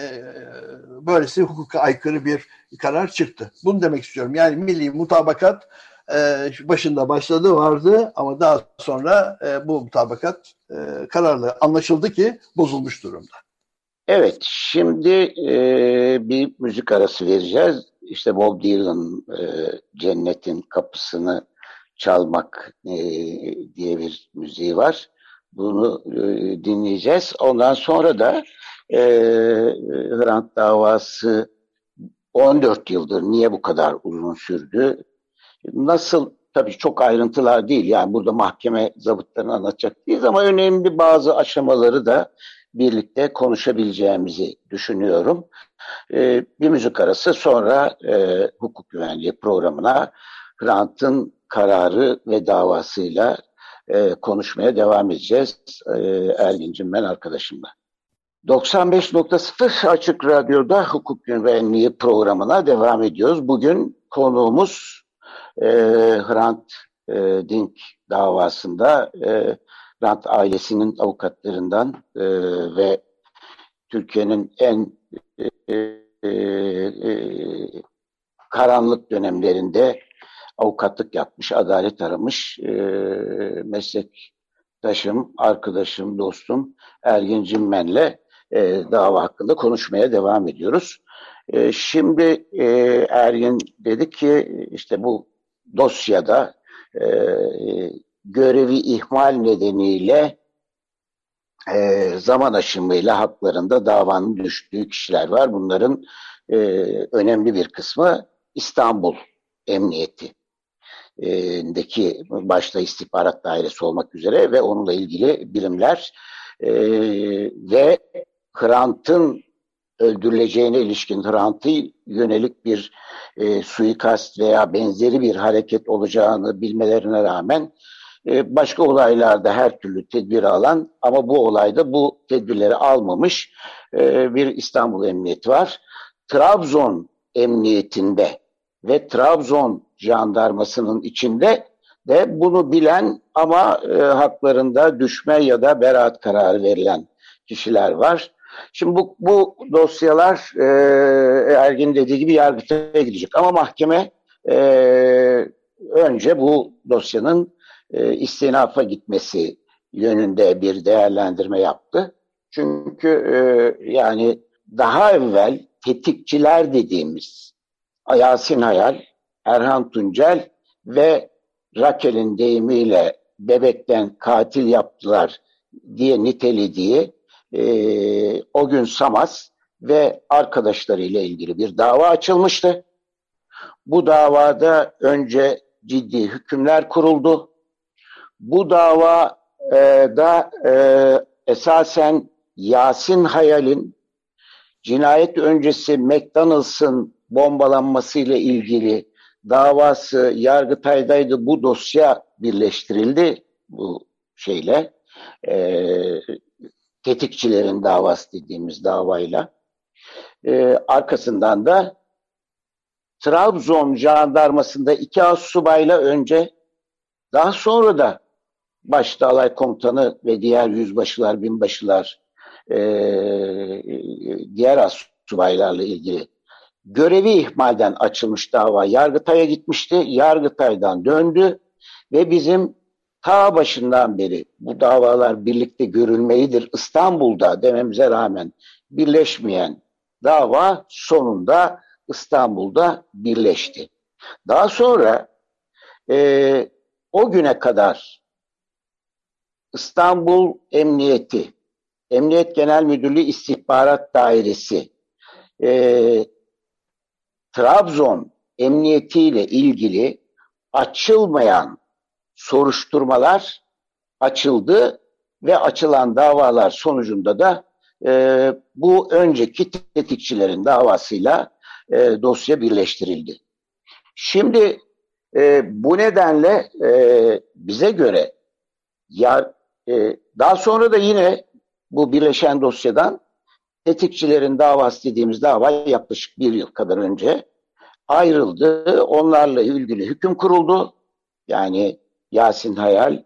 böylesi hukuka aykırı bir karar çıktı. Bunu demek istiyorum. Yani milli mutabakat e, başında başladı vardı ama daha sonra e, bu mutabakat e, kararla anlaşıldı ki bozulmuş durumda.
Evet, şimdi e, bir müzik arası vereceğiz. İşte Bob Dylan e, Cennetin Kapısını Çalmak e, diye bir müziği var. Bunu e, dinleyeceğiz. Ondan sonra da e, Hrant davası 14 yıldır niye bu kadar uzun sürdü? Nasıl tabii çok ayrıntılar değil yani burada mahkeme zabıtlarını anlatacak değiliz ama önemli bazı aşamaları da birlikte konuşabileceğimizi düşünüyorum. Ee, bir müzik arası sonra e, hukuk güvenliği programına Hrant'ın kararı ve davasıyla e, konuşmaya devam edeceğiz e, Ergin'cim ben arkadaşımla. 95.0 Açık Radyo'da hukuk güvenliği programına devam ediyoruz. Bugün konuğumuz e, Hrant e, Dink davasında e, Hrant ailesinin avukatlarından e, ve Türkiye'nin en e, e, e, karanlık dönemlerinde avukatlık yapmış, adalet aramış e, meslektaşım, arkadaşım, dostum Ergin Cimmen'le e, dava hakkında konuşmaya devam ediyoruz. E, şimdi e, Ergin dedi ki işte bu dosyada e, görevi ihmal nedeniyle e, zaman aşımıyla haklarında davanın düştüğü kişiler var. Bunların e, önemli bir kısmı İstanbul Emniyeti deki başta istihbarat dairesi olmak üzere ve onunla ilgili birimler e, ve Hrant'ın öldürüleceğine ilişkin Hrant'ı yönelik bir e, suikast veya benzeri bir hareket olacağını bilmelerine rağmen e, başka olaylarda her türlü tedbir alan ama bu olayda bu tedbirleri almamış e, bir İstanbul Emniyeti var. Trabzon Emniyetinde ve Trabzon jandarmasının içinde de bunu bilen ama e, haklarında düşme ya da beraat kararı verilen kişiler var. Şimdi bu, bu dosyalar e, Ergin dediği gibi yargıtaya gidecek ama mahkeme e, önce bu dosyanın e, istinafa gitmesi yönünde bir değerlendirme yaptı. Çünkü e, yani daha evvel tetikçiler dediğimiz Yasin Hayal, Erhan Tuncel ve Rakel'in deyimiyle bebekten katil yaptılar diye nitelediği e, o gün Samas ve arkadaşlarıyla ilgili bir dava açılmıştı. Bu davada önce ciddi hükümler kuruldu. Bu dava e, da esasen Yasin Hayal'in cinayet öncesi McDonald's'ın bombalanması ile ilgili davası Yargıtay'daydı. Bu dosya birleştirildi bu şeyle. E, tetikçilerin davası dediğimiz davayla. E, arkasından da Trabzon jandarmasında iki as subayla önce daha sonra da başta alay komutanı ve diğer yüzbaşılar, binbaşılar, e, diğer as subaylarla ilgili görevi ihmalden açılmış dava Yargıtay'a gitmişti. Yargıtay'dan döndü ve bizim ta başından beri bu davalar birlikte görülmelidir. İstanbul'da dememize rağmen birleşmeyen dava sonunda İstanbul'da birleşti. Daha sonra e, o güne kadar İstanbul Emniyeti, Emniyet Genel Müdürlüğü İstihbarat Dairesi, e, Trabzon Emniyeti ile ilgili açılmayan soruşturmalar açıldı ve açılan davalar sonucunda da e, bu önceki tetikçilerin davasıyla e, dosya birleştirildi. Şimdi e, bu nedenle e, bize göre ya e, daha sonra da yine bu birleşen dosyadan tetikçilerin davası dediğimiz dava yaklaşık bir yıl kadar önce ayrıldı. Onlarla ilgili hüküm kuruldu. Yani Yasin Hayal,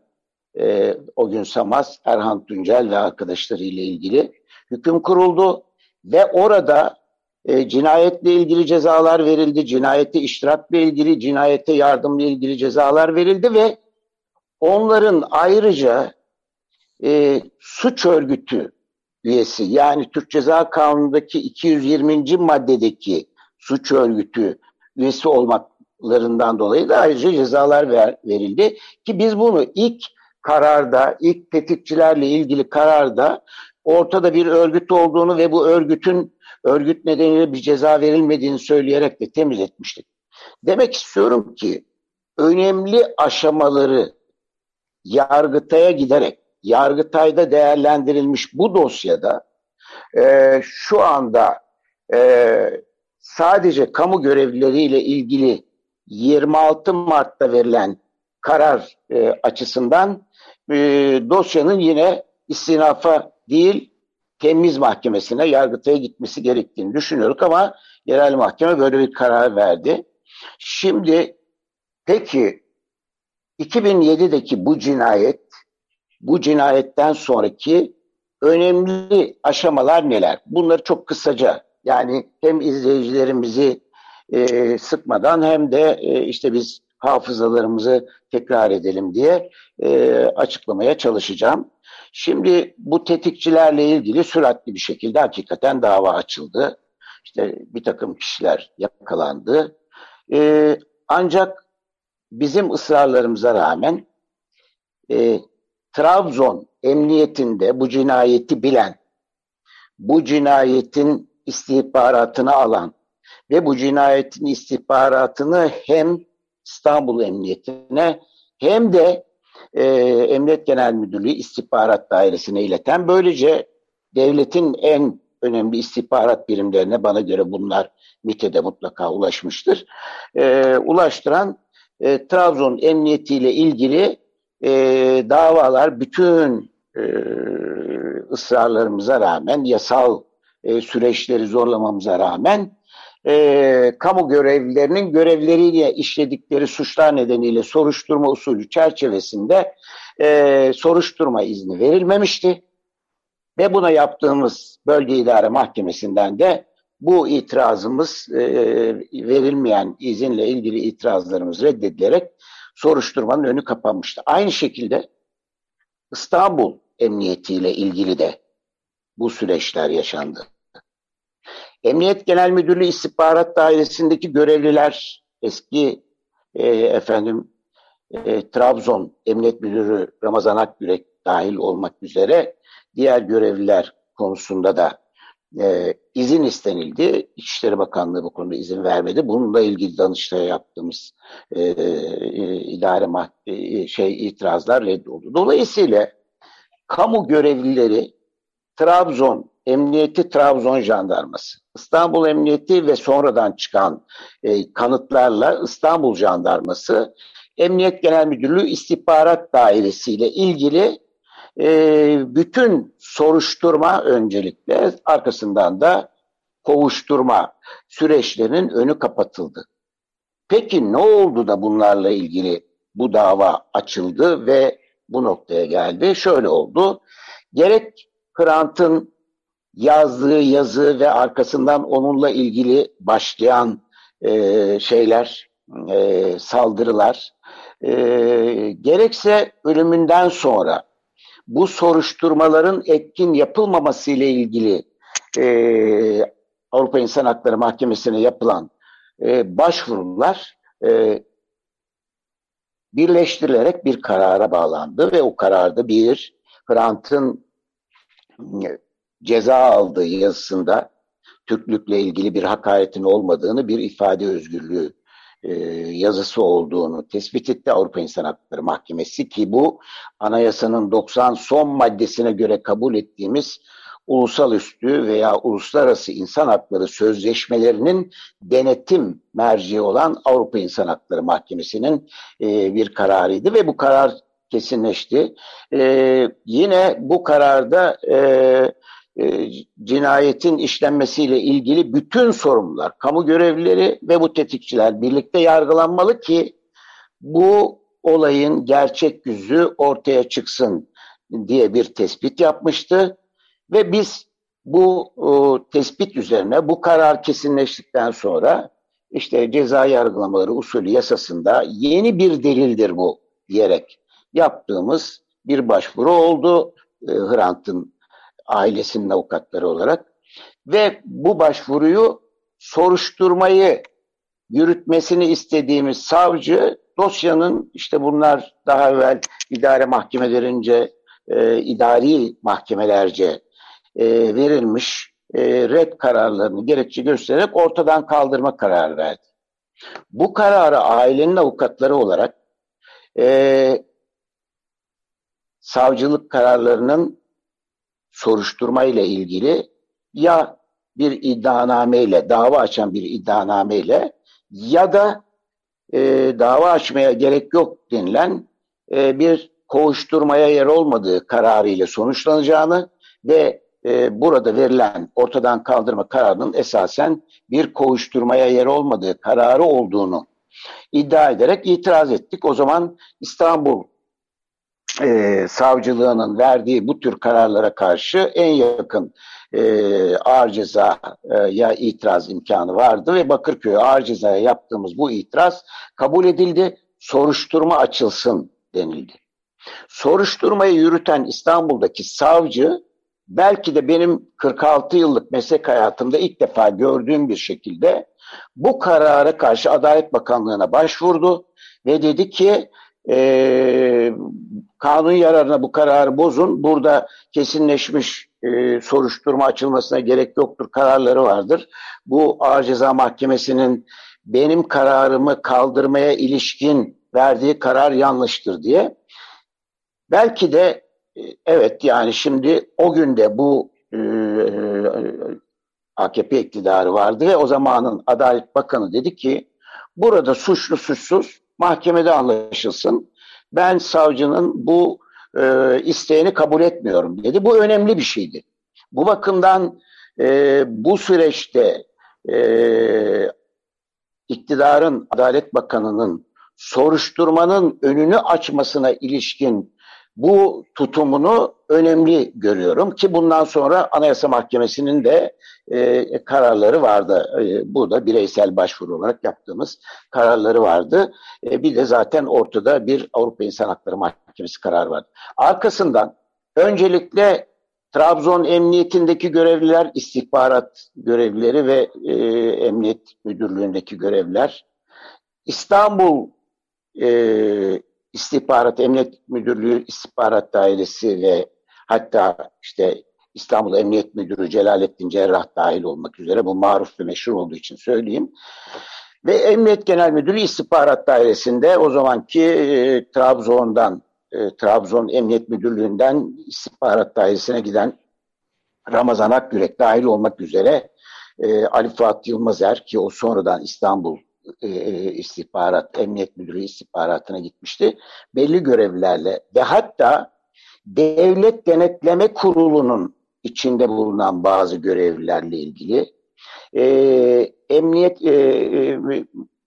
e, o gün Samaz, Erhan Tuncel ve arkadaşları ile ilgili hüküm kuruldu ve orada E, cinayetle ilgili cezalar verildi, cinayete iştirakla ilgili, cinayete yardımla ilgili cezalar verildi ve onların ayrıca e, suç örgütü üyesi yani Türk Ceza Kanunu'ndaki 220. maddedeki suç örgütü üyesi olmaklarından dolayı da ayrıca cezalar ver, verildi. Ki biz bunu ilk kararda, ilk tetikçilerle ilgili kararda ortada bir örgüt olduğunu ve bu örgütün örgüt nedeniyle bir ceza verilmediğini söyleyerek de temiz etmiştik. Demek istiyorum ki önemli aşamaları Yargıtay'a giderek Yargıtay'da değerlendirilmiş bu dosyada e, şu anda e, sadece kamu görevlileriyle ilgili 26 Mart'ta verilen karar e, açısından e, dosyanın yine istinafa değil temiz mahkemesine, yargıtaya gitmesi gerektiğini düşünüyoruz ama yerel mahkeme böyle bir karar verdi. Şimdi peki 2007'deki bu cinayet, bu cinayetten sonraki önemli aşamalar neler? Bunları çok kısaca yani hem izleyicilerimizi e, sıkmadan hem de e, işte biz hafızalarımızı tekrar edelim diye e, açıklamaya çalışacağım. Şimdi bu tetikçilerle ilgili süratli bir şekilde hakikaten dava açıldı. İşte bir takım kişiler yakalandı. E, ancak bizim ısrarlarımıza rağmen e, Trabzon emniyetinde bu cinayeti bilen, bu cinayetin istihbaratını alan ve bu cinayetin istihbaratını hem İstanbul Emniyetine hem de e, Emniyet Genel Müdürlüğü İstihbarat Dairesi'ne ileten böylece devletin en önemli istihbarat birimlerine bana göre bunlar MİT'e mutlaka ulaşmıştır. E, ulaştıran e, Trabzon Emniyeti ile ilgili e, davalar bütün e, ısrarlarımıza rağmen, yasal e, süreçleri zorlamamıza rağmen e, kamu görevlilerinin görevleriyle işledikleri suçlar nedeniyle soruşturma usulü çerçevesinde e, soruşturma izni verilmemişti. Ve buna yaptığımız bölge idare mahkemesinden de bu itirazımız e, verilmeyen izinle ilgili itirazlarımız reddedilerek soruşturmanın önü kapanmıştı. Aynı şekilde İstanbul Emniyeti ile ilgili de bu süreçler yaşandı. Emniyet Genel Müdürlüğü İstihbarat Dairesi'ndeki görevliler eski e, efendim e, Trabzon Emniyet Müdürü Ramazan Akgürek dahil olmak üzere diğer görevliler konusunda da e, izin istenildi. İçişleri Bakanlığı bu konuda izin vermedi. Bununla ilgili Danıştay'a yaptığımız e, e, idare e, şey itirazlar reddoldu. Dolayısıyla kamu görevlileri Trabzon Emniyeti Trabzon Jandarması, İstanbul Emniyeti ve sonradan çıkan e, kanıtlarla İstanbul Jandarması, Emniyet Genel Müdürlüğü İstihbarat Dairesi ile ilgili e, bütün soruşturma öncelikle arkasından da kovuşturma süreçlerinin önü kapatıldı. Peki ne oldu da bunlarla ilgili bu dava açıldı ve bu noktaya geldi? Şöyle oldu. Gerek Hrant'ın yazdığı yazı ve arkasından onunla ilgili başlayan e, şeyler, e, saldırılar, e, gerekse ölümünden sonra bu soruşturmaların etkin yapılmaması ile ilgili e, Avrupa İnsan Hakları Mahkemesi'ne yapılan e, başvurular e, birleştirilerek bir karara bağlandı ve o kararda bir Hrant'ın ceza aldığı yazısında Türklükle ilgili bir hakaretin olmadığını, bir ifade özgürlüğü e, yazısı olduğunu tespit etti Avrupa İnsan Hakları Mahkemesi ki bu anayasanın 90 son maddesine göre kabul ettiğimiz ulusal üstü veya uluslararası insan hakları sözleşmelerinin denetim merci olan Avrupa İnsan Hakları Mahkemesi'nin e, bir kararıydı ve bu karar kesinleşti. E, yine bu kararda e, cinayetin işlenmesiyle ilgili bütün sorumlular, kamu görevlileri ve bu tetikçiler birlikte yargılanmalı ki bu olayın gerçek yüzü ortaya çıksın diye bir tespit yapmıştı. Ve biz bu o, tespit üzerine bu karar kesinleştikten sonra işte ceza yargılamaları usulü yasasında yeni bir delildir bu diyerek yaptığımız bir başvuru oldu e, Hrant'ın ailesinin avukatları olarak ve bu başvuruyu soruşturmayı yürütmesini istediğimiz savcı dosyanın işte bunlar daha evvel idare mahkemelerince e, idari mahkemelerce e, verilmiş e, red kararlarını gerekçe göstererek ortadan kaldırma kararı verdi. Bu kararı ailenin avukatları olarak e, savcılık kararlarının soruşturma ile ilgili ya bir iddianameyle, dava açan bir iddianameyle ya da e, dava açmaya gerek yok denilen e, bir kovuşturmaya yer olmadığı kararıyla sonuçlanacağını ve e, burada verilen ortadan kaldırma kararının esasen bir kovuşturmaya yer olmadığı kararı olduğunu iddia ederek itiraz ettik. O zaman İstanbul e, savcılığının verdiği bu tür kararlara karşı en yakın e, ağır cezaya itiraz imkanı vardı ve Bakırköy ağır cezaya yaptığımız bu itiraz kabul edildi. Soruşturma açılsın denildi. Soruşturmayı yürüten İstanbul'daki savcı belki de benim 46 yıllık meslek hayatımda ilk defa gördüğüm bir şekilde bu karara karşı Adalet Bakanlığı'na başvurdu ve dedi ki e, kanun yararına bu kararı bozun. Burada kesinleşmiş e, soruşturma açılmasına gerek yoktur kararları vardır. Bu Ağır Ceza Mahkemesi'nin benim kararımı kaldırmaya ilişkin verdiği karar yanlıştır diye. Belki de e, evet yani şimdi o günde bu e, AKP iktidarı vardı ve o zamanın Adalet Bakanı dedi ki burada suçlu suçsuz mahkemede anlaşılsın. Ben savcının bu e, isteğini kabul etmiyorum dedi. Bu önemli bir şeydi. Bu bakımdan e, bu süreçte e, iktidarın, Adalet Bakanı'nın soruşturmanın önünü açmasına ilişkin bu tutumunu önemli görüyorum ki bundan sonra Anayasa Mahkemesi'nin de e, kararları vardı. E, bu da bireysel başvuru olarak yaptığımız kararları vardı. E, bir de zaten ortada bir Avrupa İnsan Hakları Mahkemesi kararı vardı. Arkasından öncelikle Trabzon Emniyetindeki görevliler, istihbarat görevlileri ve e, Emniyet Müdürlüğü'ndeki görevliler, İstanbul e, İstihbarat Emniyet Müdürlüğü İstihbarat Dairesi ve hatta işte İstanbul Emniyet Müdürü Celalettin Cerrah dahil olmak üzere bu maruf ve meşhur olduğu için söyleyeyim. Ve Emniyet Genel Müdürü İstihbarat Dairesi'nde o zamanki e, Trabzon'dan, e, Trabzon Emniyet Müdürlüğü'nden İstihbarat Dairesi'ne giden Ramazan Akgürek dahil olmak üzere e, Ali Fuat Yılmazer ki o sonradan İstanbul e, e, istihbarat, emniyet müdürü istihbaratına gitmişti. Belli görevlerle ve hatta devlet denetleme kurulunun içinde bulunan bazı görevlilerle ilgili e, emniyet e,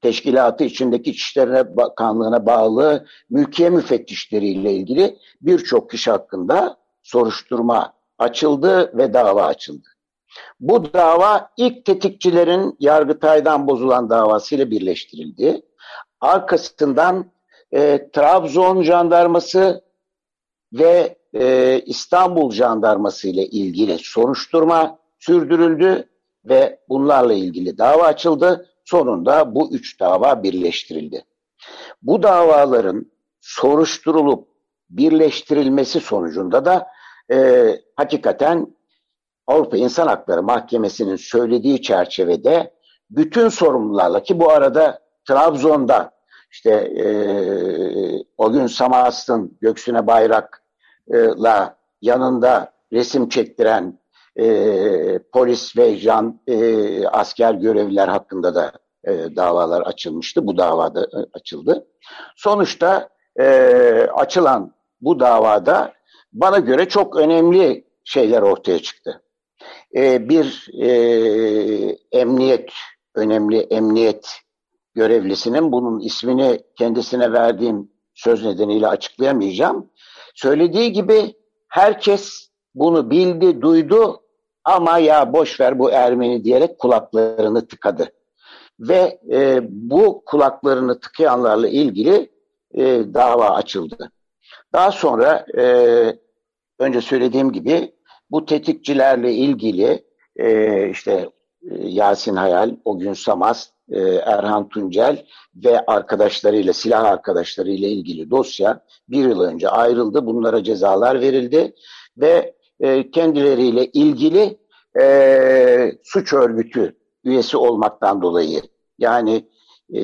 teşkilatı içindeki İçişleri Bakanlığı'na bağlı mülkiye müfettişleriyle ilgili birçok kişi hakkında soruşturma açıldı ve dava açıldı. Bu dava ilk tetikçilerin Yargıtay'dan bozulan davasıyla birleştirildi. Arkasından e, Trabzon jandarması ve e, İstanbul jandarması ile ilgili soruşturma sürdürüldü ve bunlarla ilgili dava açıldı. Sonunda bu üç dava birleştirildi. Bu davaların soruşturulup birleştirilmesi sonucunda da e, hakikaten Avrupa İnsan Hakları Mahkemesi'nin söylediği çerçevede bütün sorumlularla ki bu arada Trabzon'da işte e, o gün Samast'ın göksüne bayrakla yanında resim çektiren e, polis ve jan e, asker görevliler hakkında da e, davalar açılmıştı. Bu davada e, açıldı. Sonuçta e, açılan bu davada bana göre çok önemli şeyler ortaya çıktı e, bir e, emniyet, önemli emniyet görevlisinin bunun ismini kendisine verdiğim söz nedeniyle açıklayamayacağım. Söylediği gibi herkes bunu bildi, duydu ama ya boş ver bu Ermeni diyerek kulaklarını tıkadı. Ve e, bu kulaklarını tıkayanlarla ilgili e, dava açıldı. Daha sonra e, önce söylediğim gibi bu tetikçilerle ilgili e, işte e, Yasin Hayal, o gün Samaz, e, Erhan Tuncel ve arkadaşlarıyla, silah arkadaşlarıyla ilgili dosya bir yıl önce ayrıldı. Bunlara cezalar verildi ve e, kendileriyle ilgili e, suç örgütü üyesi olmaktan dolayı yani e,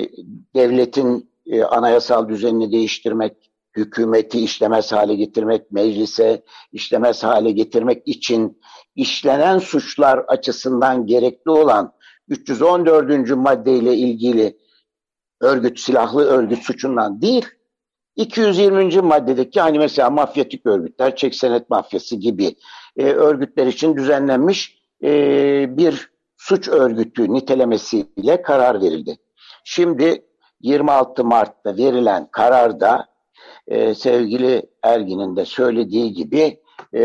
devletin e, anayasal düzenini değiştirmek, hükümeti işlemez hale getirmek, meclise işlemez hale getirmek için işlenen suçlar açısından gerekli olan 314. maddeyle ilgili örgüt, silahlı örgüt suçundan değil, 220. maddedeki hani mesela mafyatik örgütler, çek senet mafyası gibi e, örgütler için düzenlenmiş e, bir suç örgütü nitelemesiyle karar verildi. Şimdi 26 Mart'ta verilen kararda e, sevgili Ergin'in de söylediği gibi e,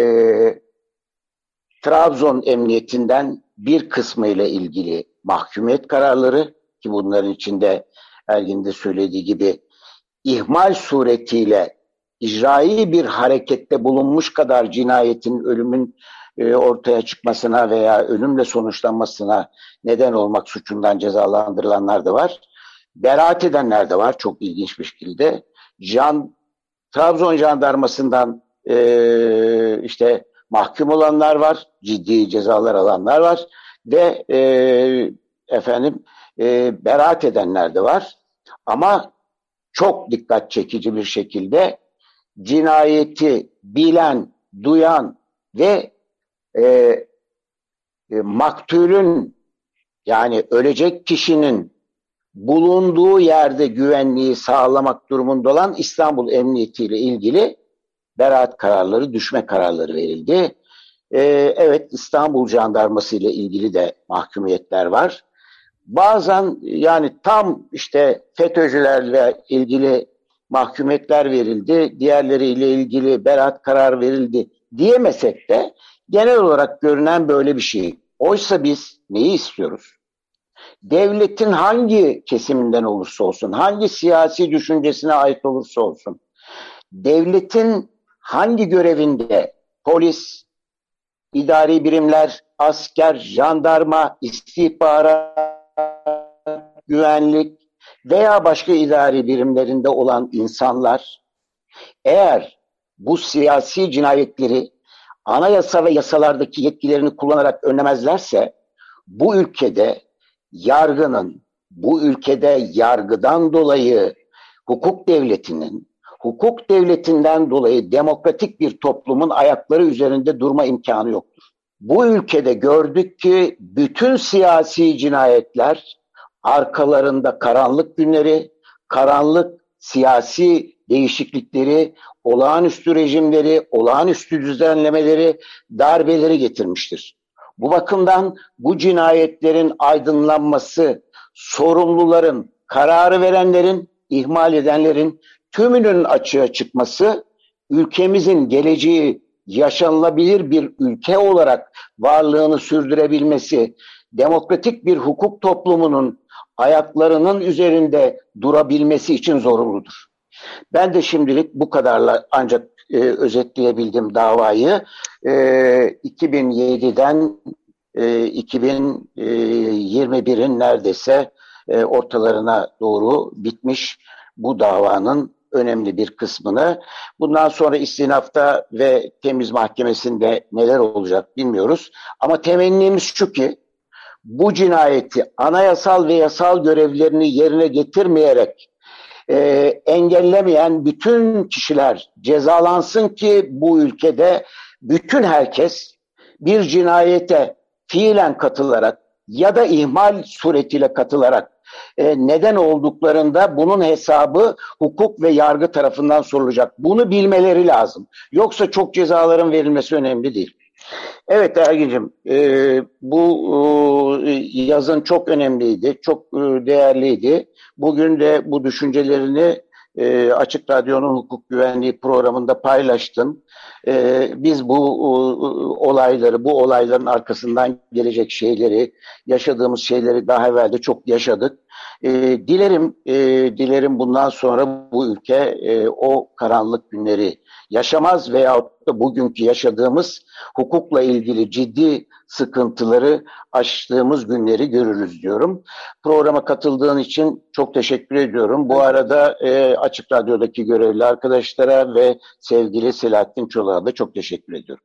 Trabzon Emniyetinden bir kısmı ile ilgili mahkumiyet kararları ki bunların içinde Ergin de söylediği gibi ihmal suretiyle icraî bir harekette bulunmuş kadar cinayetin, ölümün e, ortaya çıkmasına veya ölümle sonuçlanmasına neden olmak suçundan cezalandırılanlar da var. Beraat edenler de var çok ilginç bir şekilde. Can, Trabzon jandarmasından e, işte mahkum olanlar var, ciddi cezalar alanlar var ve e, efendim e, beraat edenler de var. Ama çok dikkat çekici bir şekilde cinayeti bilen, duyan ve e, e, maktulün yani ölecek kişinin bulunduğu yerde güvenliği sağlamak durumunda olan İstanbul Emniyeti ile ilgili beraat kararları, düşme kararları verildi. Ee, evet İstanbul Jandarması ile ilgili de mahkumiyetler var. Bazen yani tam işte FETÖ'cülerle ilgili mahkumiyetler verildi, diğerleriyle ilgili beraat karar verildi diyemesek de genel olarak görünen böyle bir şey. Oysa biz neyi istiyoruz? Devletin hangi kesiminden olursa olsun, hangi siyasi düşüncesine ait olursa olsun, devletin hangi görevinde polis, idari birimler, asker, jandarma, istihbarat, güvenlik veya başka idari birimlerinde olan insanlar eğer bu siyasi cinayetleri anayasa ve yasalardaki yetkilerini kullanarak önlemezlerse bu ülkede yargının, bu ülkede yargıdan dolayı hukuk devletinin, hukuk devletinden dolayı demokratik bir toplumun ayakları üzerinde durma imkanı yoktur. Bu ülkede gördük ki bütün siyasi cinayetler arkalarında karanlık günleri, karanlık siyasi değişiklikleri, olağanüstü rejimleri, olağanüstü düzenlemeleri, darbeleri getirmiştir. Bu bakımdan bu cinayetlerin aydınlanması, sorumluların, kararı verenlerin, ihmal edenlerin tümünün açığa çıkması, ülkemizin geleceği yaşanılabilir bir ülke olarak varlığını sürdürebilmesi, demokratik bir hukuk toplumunun ayaklarının üzerinde durabilmesi için zorunludur. Ben de şimdilik bu kadarla ancak e, özetleyebildim davayı. E, 2007'den e, 2021'in neredeyse e, ortalarına doğru bitmiş bu davanın önemli bir kısmını. Bundan sonra istinafta ve temiz mahkemesinde neler olacak bilmiyoruz. Ama temennimiz şu ki bu cinayeti anayasal ve yasal görevlerini yerine getirmeyerek e, engellemeyen bütün kişiler cezalansın ki bu ülkede bütün herkes bir cinayete fiilen katılarak ya da ihmal suretiyle katılarak e, neden olduklarında bunun hesabı hukuk ve yargı tarafından sorulacak. Bunu bilmeleri lazım. Yoksa çok cezaların verilmesi önemli değil. Evet Ergin'cim e, bu e, yazın çok önemliydi, çok e, değerliydi. Bugün de bu düşüncelerini e, Açık Radyo'nun hukuk güvenliği programında paylaştım. E, biz bu e, olayları, bu olayların arkasından gelecek şeyleri, yaşadığımız şeyleri daha evvel de çok yaşadık. E, dilerim, e, dilerim bundan sonra bu ülke e, o karanlık günleri yaşamaz veyahut da bugünkü yaşadığımız hukukla ilgili ciddi sıkıntıları aştığımız günleri görürüz diyorum. Programa katıldığın için çok teşekkür ediyorum. Bu arada e, Açık Radyo'daki görevli arkadaşlara ve sevgili Selahattin Çolak'a da çok teşekkür ediyorum.